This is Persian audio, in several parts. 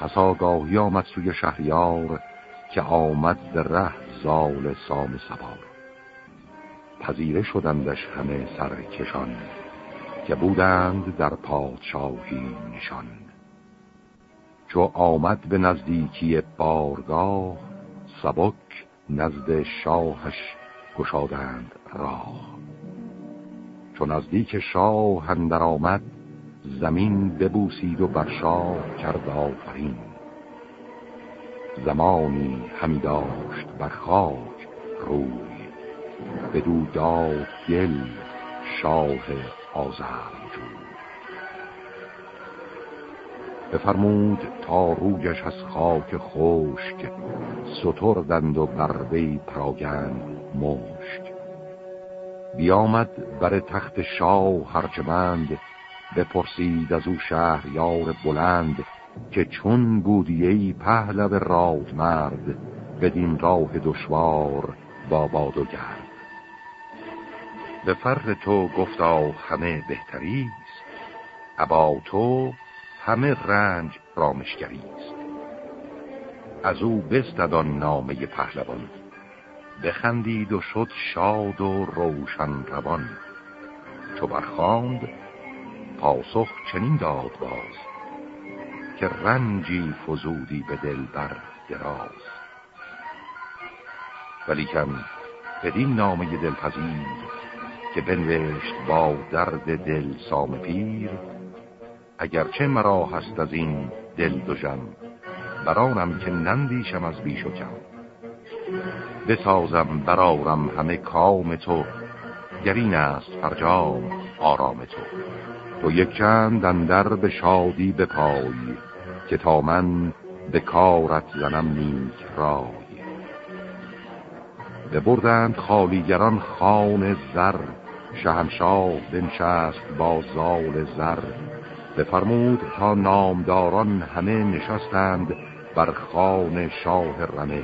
پس آگاهی آمد سوی شهریار که آمد به ره زال سام سوار پذیره شدندش همه سرکشان که بودند در پادشاهی نشان. چو آمد به نزدیکی بارگاه سبک نزد شاهش گشادند راه. چو نزدیک شاه اندر آمد زمین ببوسید و بر شاه کرد آفرین. زمانی همی داشت بر خاک روی بدو داد گل شاه آزرجو بفرمود تا رویش از خاک خشک ستردند و بر وی پراگند مشک. بیامد بر تخت شاه هرچمند بپرسید از او یار بلند که چون بودی ای پهلو راد مرد بدین راه دشوار با باد و گرد. به فر تو گفتا همه بهتریست ابا تو همه رنج رامشگریست از او بستدان نامه پهلوان بخندید و شد شاد و روشن روان. چو برخاند پاسخ چنین داد باز که رنجی فزودی به دل بر دراز. ولیکن بدین نامه دلپذیر که بنوشت با درد دل سام پیر اگرچه مرا هست از این دل دو جم برانم که نندیشم از بیش و کم. بسازم برارم همه کام تو گرین است فرجام آرام تو. تو یک چند اندر به شادی بپای که تا من به کارت زنم نیک رای. ببردند خالیگران خان زر شهنشاه بنشست با زال زر. بفرمود تا نامداران همه نشستند بر خان شاه رمه.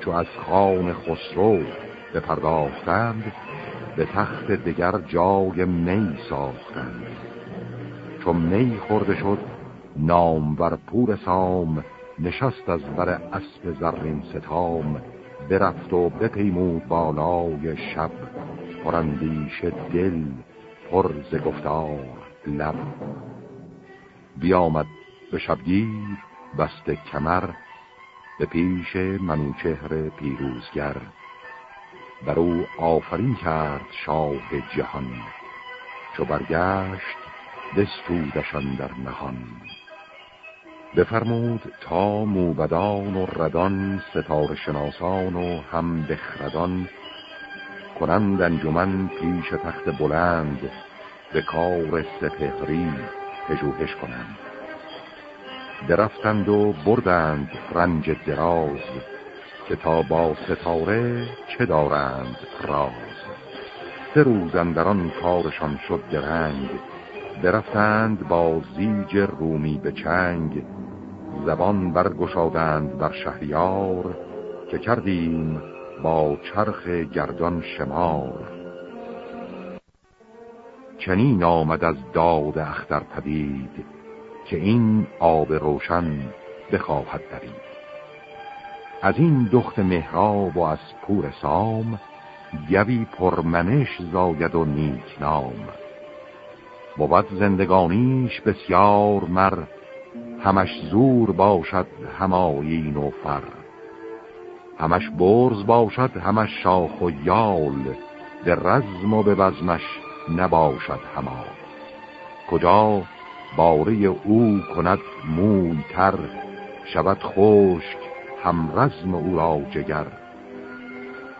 چو از خان خسرو بپرداختند به تخت دگر جای می ساختند. چون می خورده شد نامور پور سام نشست از بر اسب زرین ستام برفت و بپیمود بالای شب. پرندیش دل پر ز گفتار لب. بیامد به شبگیر بسته کمر به پیش منوچهر پیروزگر. بر او آفرین کرد شاه جهان چو برگشت دستودشان در نهان. بفرمود تا موبدان و ردان ستاره شناسان و هم بخردان کنند انجمن پیش تخت بلند به کار سپهری پژوهش کنند. درفتند و بردند رنج دراز. که تا با ستاره چه دارند راز؟ سه روز اندران کارشان شد درنگ درفتند با زیج رومی به چنگ زبان برگشادند بر شهریار که کردیم با چرخ گردان شمار. چنین آمد از داد اختر پدید که این آب روشن بخواهد درید از این دخت مهراب و از پور سام گوی پرمنش زاید و نیک نام. بود زندگانیش بسیار مر همش زور باشد همایین و فر. همش برز باشد همش شاخ و یال به رزم و به وزمش نباشد هما. کجا باره او کند موی تر شود خشک هم رزم او را جگر.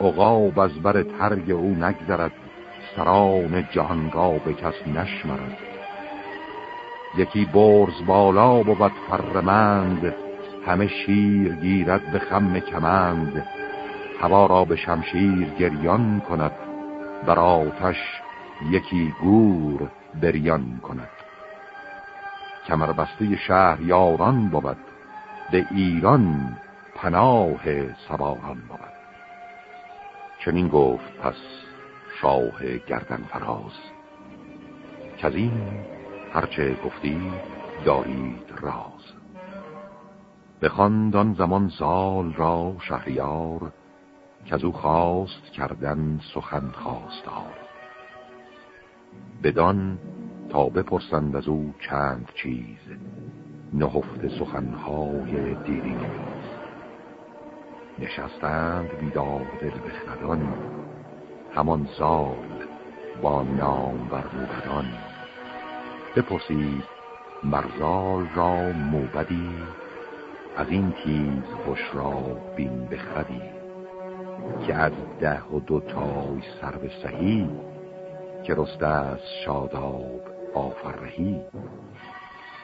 اقاب از بر ترگ او نگذرد سران جهانگاه به کس نشمرد. یکی برز بالا بود فرمند همه شیر گیرد به خم کمند. هوا را به شمشیر گریان کند بر آتش یکی گور بریان کند. کمربسته شهر یاران بود به ایران پناه سواران بود. چنین گفت پس شاه گردن فراز. که از این هرچه گفتی دارید راز. بخواند زمان زال را شهریار که از او خواست کردن سخن خواستار. بدان تا بپرسند از او چند چیز نهفت سخنهای دیری نیز نشستند بیدار دل بخردان. همان سال با نام بر موبدان بپرسید مرزال را موبدی؟ از این تیز خوش را بین بخردی. که از ده و دو تای سر به سهی که رسته از شاداب آفرهی.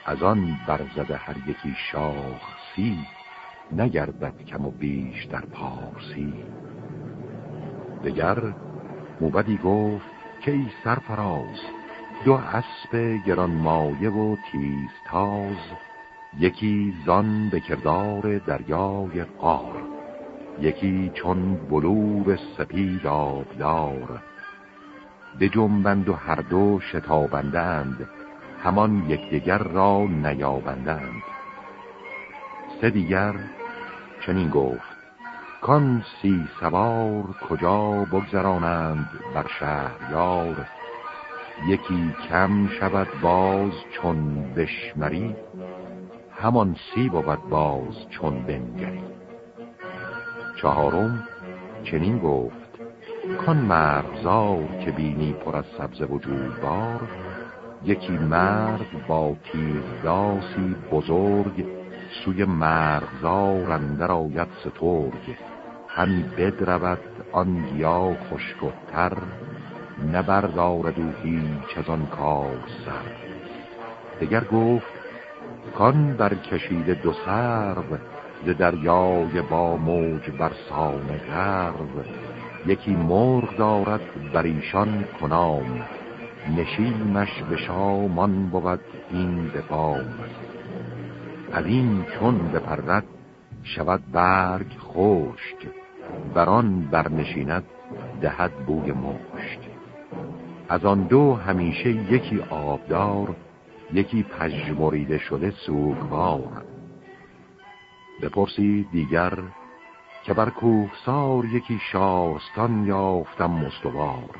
از آن برزده هر یکی شاخ سی نگردد کم و بیش در پارسی. دگر موبدی گفت که ای سرفراز دو اسب گرانمایه و تیز تاز یکی زان به کردار دریای قار یکی چون بلور سپید آبدار. به جنبند و هر دو شتابندند همان یکدیگر را نیابندند. سه دیگر چنین گفت کان سی سوار کجا بگذرانند بر شهریار یکی کم شود باز چون بشمری همان سی بود باز چون بنگری. چهارم چنین گفت کان مرغزار که بینی پر از سبز وجود بار یکی مرد با تیرداسی بزرگ سوی مرغزار اندر آید سترگ. همی بدرود آن گیا خشکتر نبردارد او هیچ از آن کار سر. دگر گفت کان برکشیده دو سرو ز دریای با موج برسان غرب یکی مرغ دارد بر ایشان کنام نشیمش به شامان بود این به بام از این چون بپرد شود برگ خشک بران برنشیند دهد بوی مشک. از آن دو همیشه یکی آبدار یکی پژمریده شده سوگوار. بپرسید دیگر که بر کوهسار یکی شارستان یافتم مستوار.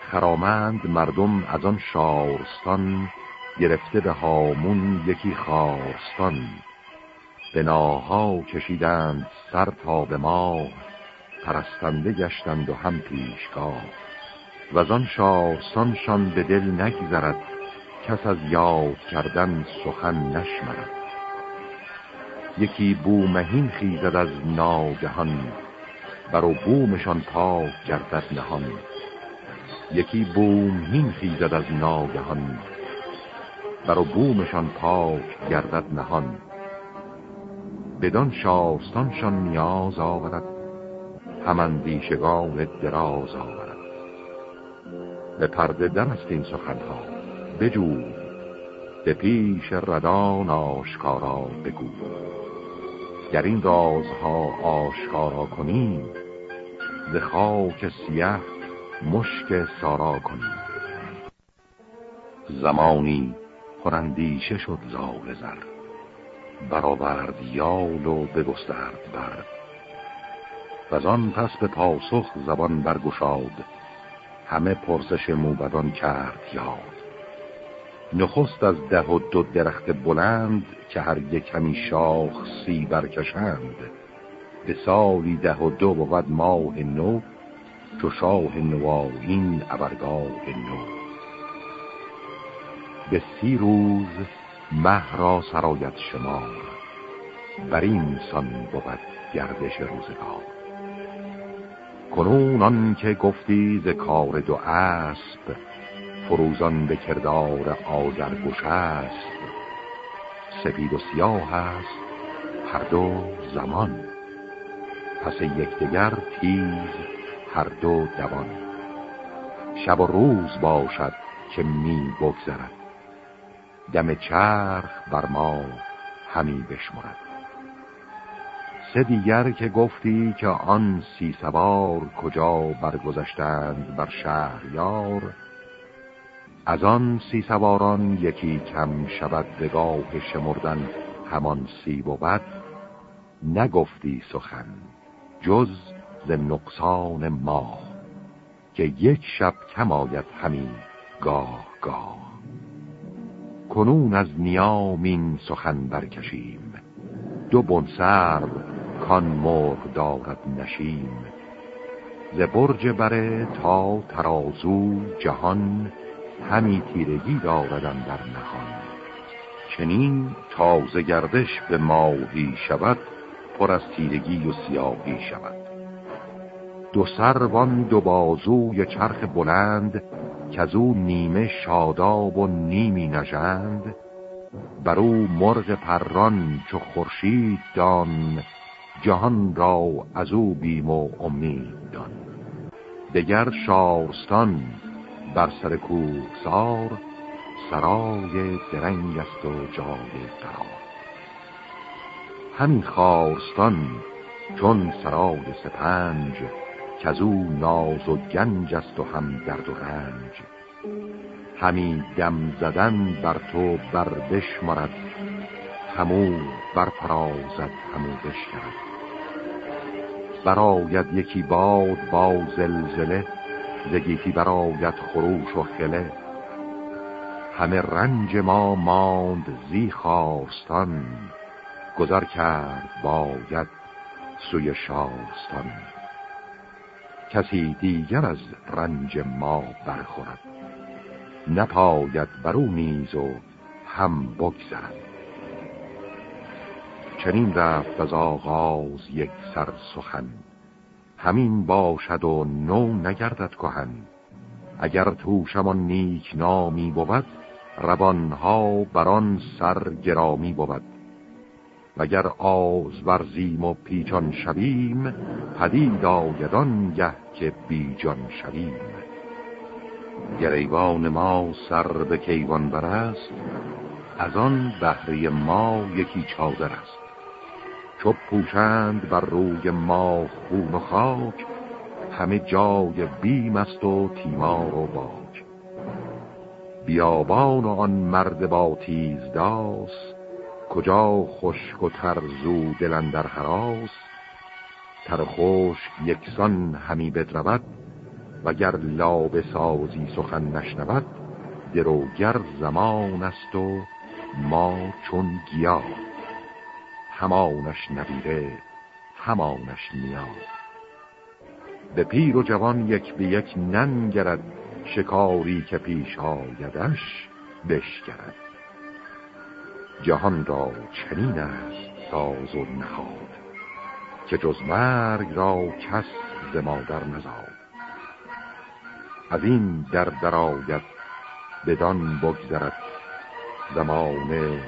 خرامند مردم از آن شارستان گرفته به هامون یکی خارستان. بناها کشیدند سر تا به ماه پرستنده گشتند و هم پیشگاه. و آن شارستانشان به دل نگذرد کس از یاد کردن سخن نشمرد. یکی بومهین خیزد از ناگهان برو بومشان پاک گردد نهان. یکی بومهین خیزد از ناگهان برو بومشان پاک گردد نهان. بدان شاستانشان نیاز آورد همان دیشگان دراز آورد. به پرده دم این سخنها بجو به پیش ردان آشکارا بگو. گر این رازها آشکارا کنیم ز خاک سیه مشک سارا کنیم. زمانی پرندیشه شد زال زر. برآورد یال و بگسترد بر. و آن پس به پاسخ زبان برگشاد. همه پرسش موبدان کرد یاد. نخست از ده و دو درخت بلند که هر یک کمی شاخ سی برکشند به سالی ده و دو بود ماه نو چو شاه نوائین ابرگاه نو. به سی روز مه را سرایت شمار. بر این سان بود گردش روزگار. کنون آن که گفتی ز کار دو اسب فروزان به کردار آزرگوش است سپید و سیاه است هر دو زمان پس یکدیگر تیز هر دو دوان. شب و روز باشد که می بگذرد. دم چرخ بر ما همی بشمرد. سه دیگر که گفتی که آن سی سوار کجا برگذشتند بر شهریار از آن سی سواران یکی کم شود بگاه شمردن همان سی بود نگفتی سخن جز ز نقصان ما که یک شب کم آید همین گاه گاه. کنون از نیامین سخن برکشیم. دو بنسر کان مرغ دارد نشیم. ز برج بره تا ترازو جهان همی تیرگی داردن در نهان. چنین تازه گردش به ماهی شود پر از تیرگی و سیاهی شود. دو سروان دو بازوی چرخ بلند که از او نیمه شاداب و نیمی نژند بر او مرغ پران چو خورشید دان جهان را از او بیم و امید دان. دگر شارستان بر سر سار سرای درنگ است و جای قرار. همین خارستان چون سرای سپنج که از او ناز و گنج است و هم درد و رنج. همی دم زدن بر تو بر بشمرد همو بر پرازد همو بشکرد. براید یکی باد با زلزله زگیتی براید خروش و خله. همه رنج ما ماند زی خواستان گذر کرد باید سوی شاستان. کسی دیگر از رنج ما برخورد. نپاید برو نیز و هم بگذرد. چنین رفت از آغاز یک سر سخن. همین باشد و نو نگردد کهن. اگر توشمان نیک نامی بود روانها بران سر گرامی بود. وگر آز ورزیم و پیچان شویم پدید آیدان گه که بیجان شویم. گریوان ما سر به کیوان برست از آن بهره ما یکی چادر است. چو پوشند بر روی ما خون و خاک همه جای بیم است و تیمار و باک. بیابان و آن مرد با تیز داست کجا خشک و ترزو دلن در حراس تر خشک یکسان همی بدرود وگر لاب سازی سخن نشنود دروگر زمان است و ما چون گیاه همانش نبیره همانش نیاز به پیر و جوان یک به یک ننگرد شکاری که پیش آیدش بشکرد. جهان را چنین است ساز و نهاد که جز مرگ را کس ز مادر نزاد. از این در درآید بدان بگذرد زمانه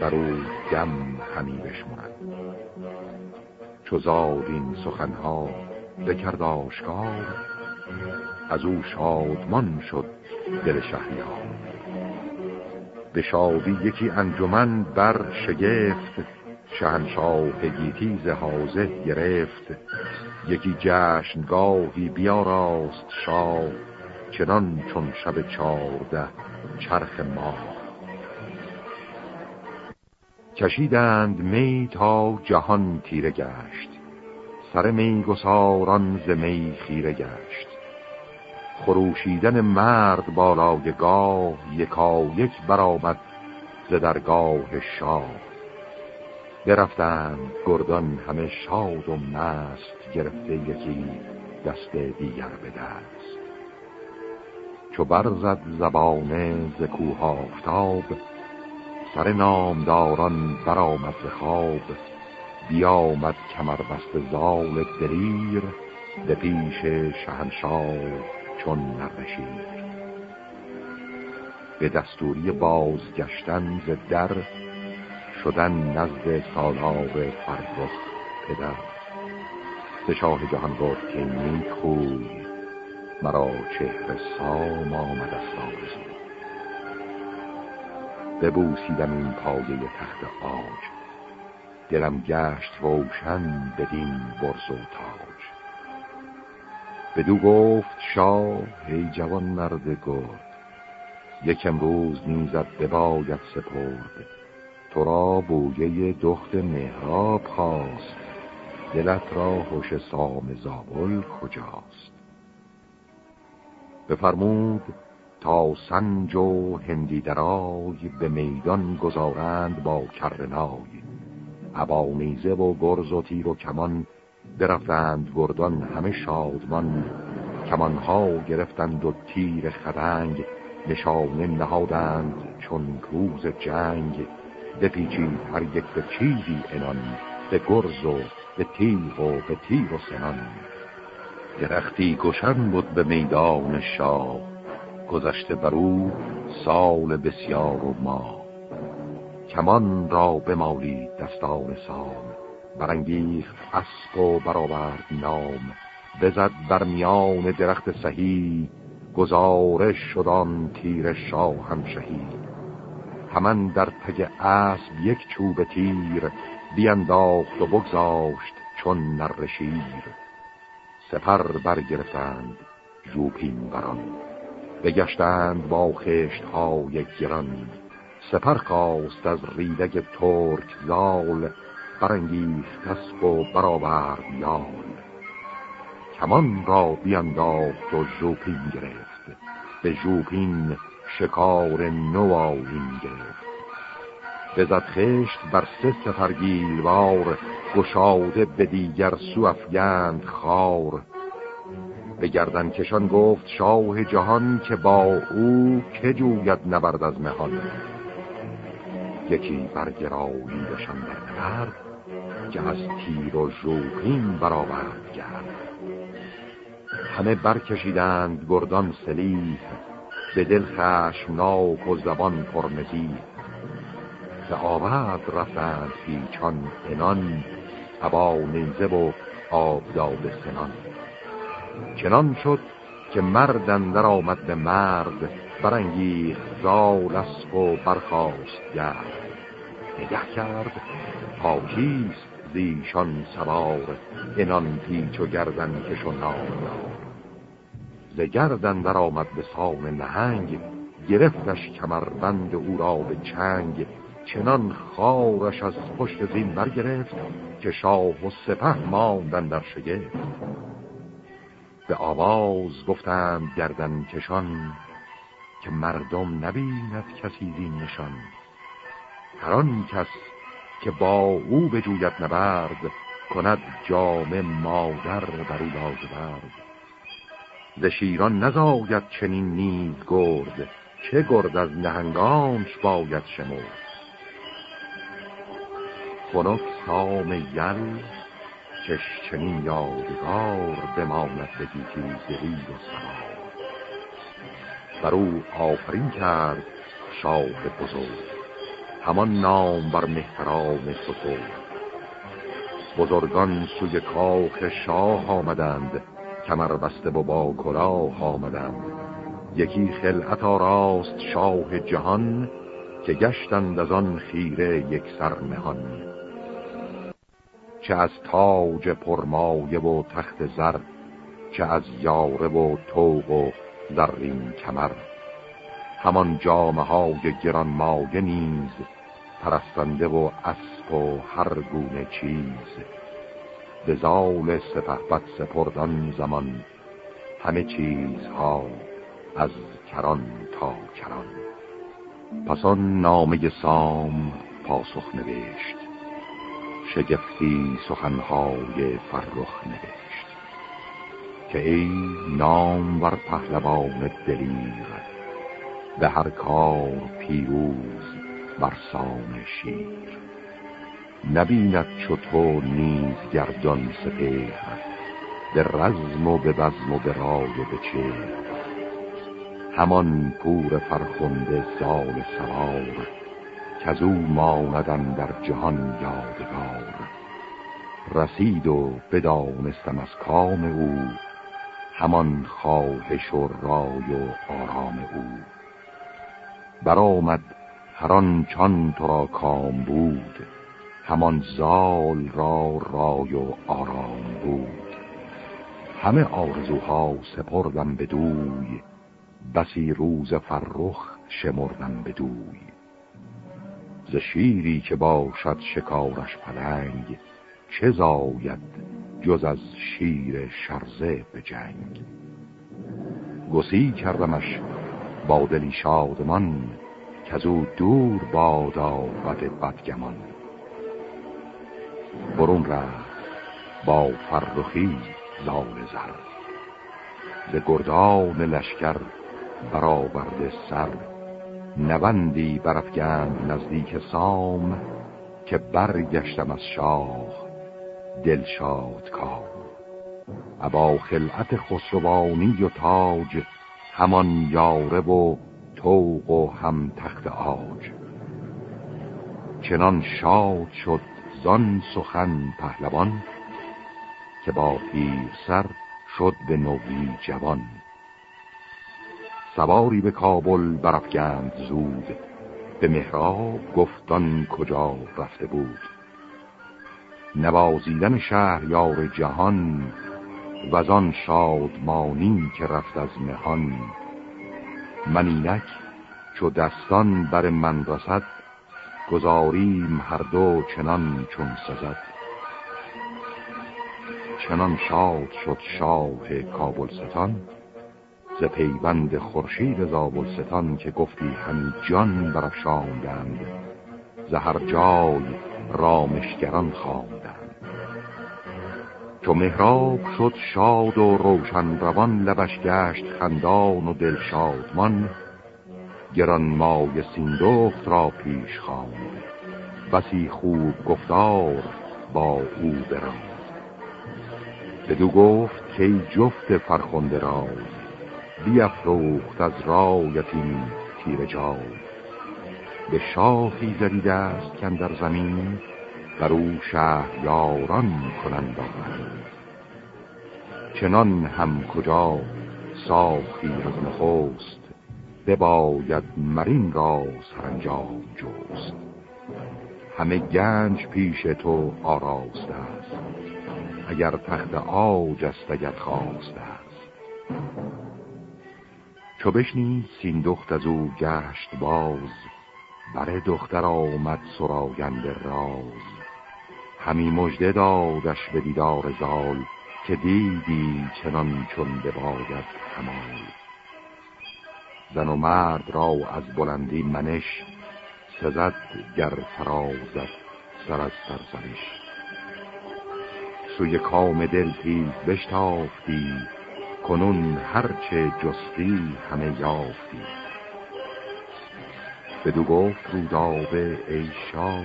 برو دم همی بشمرد. چو زاد این سخنها بکرد آشکار از او شادمان شد دل شهریار. به شادی یکی انجمن بر شگفت شهنشاه گیتی زهازه گرفت. یکی جشنگاهی بیاراست شاه چنان چون شب چارده چرخ ما کشیدند می تا جهان تیره گشت سر می گساران ز می خیره گشت. خروشیدن مرد بالای گاه یکا یک برآمد ز درگاه شاه. برفتند گردان همه شاد و مست گرفته یکی دست دیگر به دست. چو برزد زبانه ز کوه آفتاب سر نامداران برآمد ز خواب. بیامد کمر بست زال دریر به پیش شهنشاه چون نرشید به دستوری بازگشتن ز در شدن نزد سالار فرخ پدر. به شاه جهان گفت که نیک خوی مرا چهره سام آمد از آرزو ببوسیدم این پایه تخت آج. دلم گشت روشن بدین برز و تاج. بدو گفت شاه ای جوان مرد گرد یک امروز نیزد بباید سپرد تو را بویه دخت مهراب خواست دلت را خوش سام زابل کجاست؟ بفرمود تا سنج و هندی درای به میدان گذارند با کرنای عبا نیزه و گرز و تیر و کمان برفتند گردان همه شادمان کمانها گرفتند و تیر خدنگ نشانه نهادند چون روز جنگ. بپیچید هر یک به چیزی انان به گرز و به تیغ و به تیر و سنان. درختی گشن بود به میدان شاه گذشته بر او سال بسیار و ما کمان را بمالید دستان سام برانگیخت اسب و برآورد نام. بزد بر میان درخت سهی گزارش شدان تیر شاه هم شهید همان در تگ اسب یک چوب تیر بیانداخت و بگذاشت چون نر شیر. سپر برگرفتند ژوپین بران. بگشتند با خشت های گران. سپر خواست از ریدگ ترک زال برانگیخت اسب و برآورد یال کمان را بیانداخت و ژوپین گرفت. به ژوپین شکار نو آیین گرفت. بزد خشت بر سه سفرگیلوار گشاده به دیگر سو افگند خار. به گردن کشان گفت شاه جهان که با او که جوید نبرد از مهان. یکی برگراییدشان در نبرد که از تیر و ژوپین برآورد کرد همه برکشیدند گردان سلیح به دل خشمناک و زبان پرمزی به آورد رفتند پیچان انان عبا نیزه و آب داد سنان. چنان شد که مردن در آمد به مرد برانگیخ زال اسب و برخاست گرد نگه کرد پاکیست زیشان سوار انان پیچ و گردن کش و ز گردن در آمد به سان نهنگ گرفتش کمربند او را به چنگ. چنان خارش از پشت زین برگرفت که شاه و سپه ماندن در شگفت. به آواز گفتند گردن کشان که مردم نبیند کسی زین نشان. هر کس که با او بجوید نبرد کند جام مادر بر او برد ز شیران نزاید چنین نیز گرد چه گرد از نهنگانش باید شمرد. خنک سام یل چش چنین یادگار بماند به گیتی زهی و سوار بر او آفرین کرد شاه بزرگ. همان نام بر مهتران ستور بزرگان سوی کاخ شاه آمدند کمر بسته با کلاه آمدند. یکی خلعت راست شاه جهان که گشتند از آن خیره یک سر نهان. چه از تاج پرمایه و تخت زر چه از یاره و توق و زرین کمر. همان جامه های گران مایه نیز پرستنده و اسب و هر گونه چیز. به زال سپهبد سپردان زمان همه چیزها از کران تا کران. پس آن نامه سام پاسخ نوشت شگفتی سخنهای فرخ نوشت. که ای نام بر پهلوان دلیر به هر کار پیروز بر سام شیر. نبیند چو تو نیز گردان سپهر به رزم و به بزم و به رای و به چه همان پور فرخنده سال سوار که از او ماندن در جهان یادگار. رسید و بدانستم از کام او همان خواهش و رای و آرام او. برآمد هران چان تو را کام بود همان زال را رای و آرام بود. همه آرزوها سپردم به دوی بسی روز فرخ شمردم به دوی. ز شیری که باشد شکارش پلنگ چه زاید جز از شیر شرزه به جنگ. گسی کردمش با دلی شادمان که از او دور بادا بد بدگمان. برون رفت با فرخی زال زر. ز گردان لشکر برآورده سر. نوندی برفگند نزدیک سام که برگشتم از شاه دلشاد کام. ابا خلعت خسروانی و تاج همان یاره و توق و هم تخت آج. چنان شاد شد زان سخن پهلوان که با پیر سر شد به نوی جوان. سواری به کابل برفگند زود به مهراب گفتان کجا رفته بود. نوازیدن شهریار جهان و آن شادمانی که رفت از مهان. منینک چو دستان بر من رسد گذاریم هر دو چنان چون سزد. چنان شاد شد شاه کابل ستان ز پیوند خورشید ستان که گفتی همی جان برافشاندند ز هر جای رامشگران خواندند. چو مهراب شد شاد و روشن روان لبش گشت خندان و دل شادمان. گران مای سیندخت را پیش خواند. بسی خوب گفتار با او براند. بدو گفت که جفت فرخنده را بیافروخت از رایتین تیر جای. به شاخی زدیده است کن در زمین بر او یاران کنند آمد. چنان هم کجا ساخی از نخست بباید مرین را سرانجام جوست همه گنج پیش تو آراسته است اگر تخت آج است اگر خواسته است. چو بشنید سیندخت از او گشت باز بر دختر آمد سراینده راز. همی مژده دادش به دیدار زال که دیدی چنان چون بباید همال. زن و مرد را از بلندی منش سزد گر فرازد سر از سرزنش. سوی کام دل تیز بشتافتی کنون هرچه جستی همه یافتی. بدو گفت رودابه ای شاه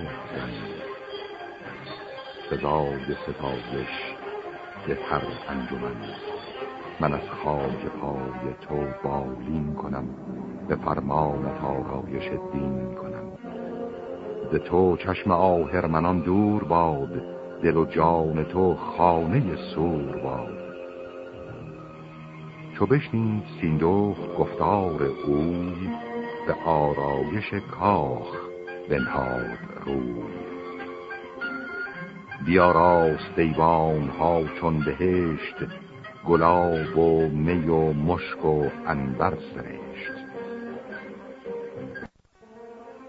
سزای ستایش به هر انجمن. من از خاک پای تو بالین کنم به فرمانت آرایش دین کنم. ز تو چشم آهرمنان دور باد دل و جان تو خانه سور باد. چو بشنید سیندخت گفتار اوی به آرایش کاخ بنهاد روی. بیاراست دیوان ها چون بهشت گلاب و می و مشک و انبر سرشت.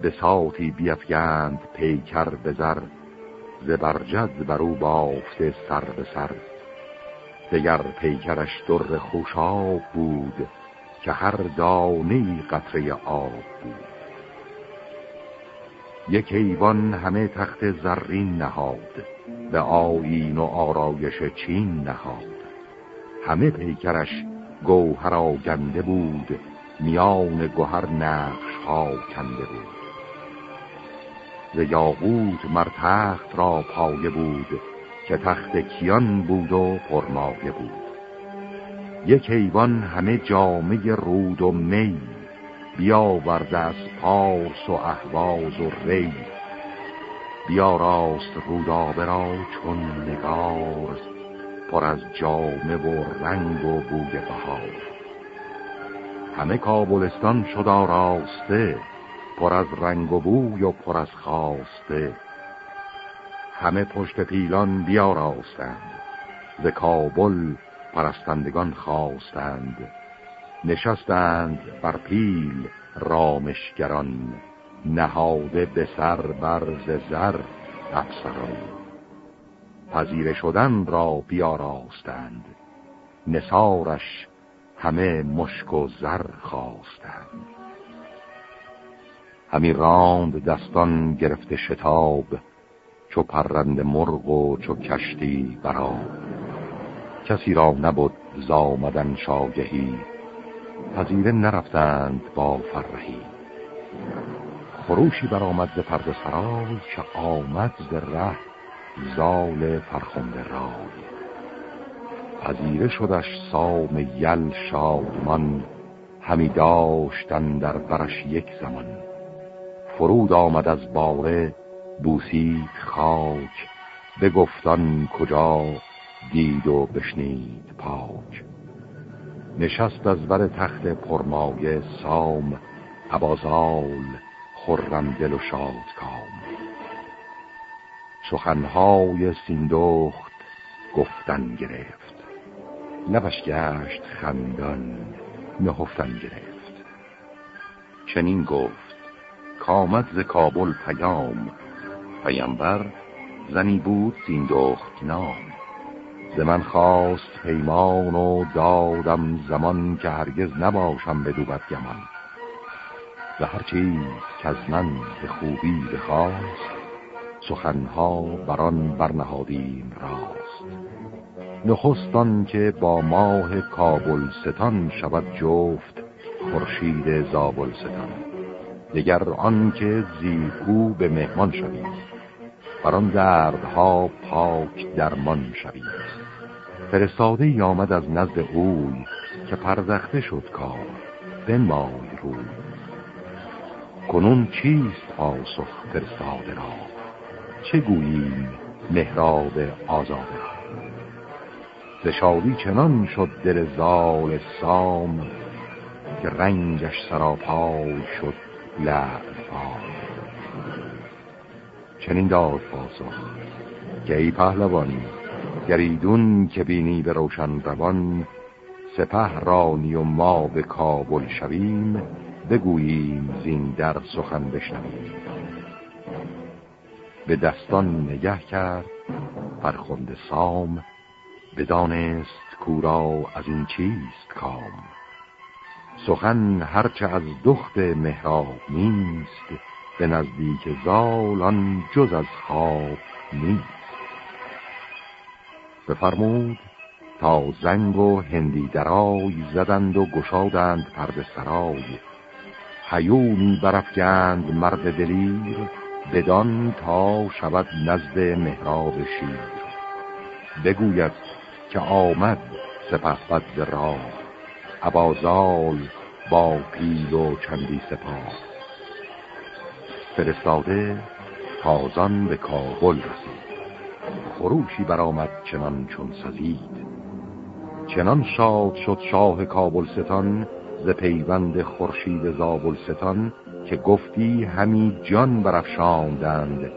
به ساتی بیفگند پیکر بزر زبرجد بر او بافته سر به سر. دگر پیکرش در خوشاب بود که هر دانه قطره آب بود. یک ایوان همه تخت زرین نهاد به آیین و آرایش چین نهاد. همه پیکرش گوهر آگنده بود میان گوهر نقش ها کنده بود. ز یاقوت مر تخت را پایه بود که تخت کیان بود و پرمایه بود. یک ایوان همه جامعه رود و می بیاورده از پارس و احواز و ری. بیا راست رودابه را چون نگار پر از جامه و رنگ و بوی بهار. همه کابلستان شد راسته پر از رنگ و بوی و پر از خواسته. همه پشت پیلان بیاراستند ز کابل پرستندگان خواستند. نشستند بر پیل رامشگران نهاده به سر برز زر افسران. پذیره شدن را بیاراستند نسارش همه مشک و زر خواستند. همی راند دستان گرفته شتاب چو پرند مرغ و چو کشتی برا کسی را نبود زامدن شاگهی پذیره نرفتند با فرهی. خروشی برآمد ز پرد سرای که آمد ز ره زال فرخنده رای. پذیره شدش سام یل شادمان همی داشتن در برش یک زمان. فرود آمد از باره بوسید خاک گفتان کجا دید و بشنید پاک. نشست از بر تخت پرمایه سام عبازال خرم دل و شاد کام سخنهای سیندخت گفتن گرفت. لبش گشت خندان نهفتن گرفت. چنین گفت کامد ز کابل پیام. پیامبر زنی بود سیندخت نام. ز من خواست پیمان و دادم زمان که هرگز نباشم به دوبت گمان و هر چیز که از من به خوبی بخواست سخنها بران برنهادیم راست. نخستان که با ماه کابل ستان شود جفت خورشید زابل ستان دگر آن که زیرگو به مهمان شوید بران دردها پاک درمان شوید. فرستاده آمد از نزد اوی که پردخته شد کار. بنمای روی. کنون چیست پاسخ فرستاده را؟ چه گوییم مهراب آزاده را؟ زشادی چنان شد دل زال سام که رنگش سراپای شد لعب چنین داد پاسخ. که ای پهلوان گریدون که بینی به روشن روان سپه رانی و ما به کابل شویم بگوییم زین در سخن بشنویم. به دستان نگه کرد فرخنده سام بدانست کورا از این چیست کام. سخن هرچه از دخت مهراب نیست به نزدیک زالان جز از خواب نیست. بفرمود تا زنگ و هندی درای زدند و گشادند پرد سرای. حیونی برفگند مرد دلیر بدان تا شود نزد مهراب شیر. بگوید که آمد سپه بد راه. عبازال با پیل و چندی سپاه. فرستاده تازان به کابل رسید. خروشی برآمد چنان چون سزید. چنان شاد شد شاه کابل ستان ز پیوند خورشید زابل ستان که گفتی همی جان برافشاندند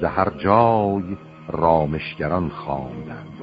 ز هر جای رامشگران خواندند.